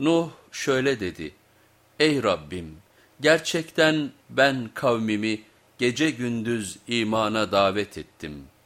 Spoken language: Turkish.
Nuh şöyle dedi, ey Rabbim gerçekten ben kavmimi gece gündüz imana davet ettim.''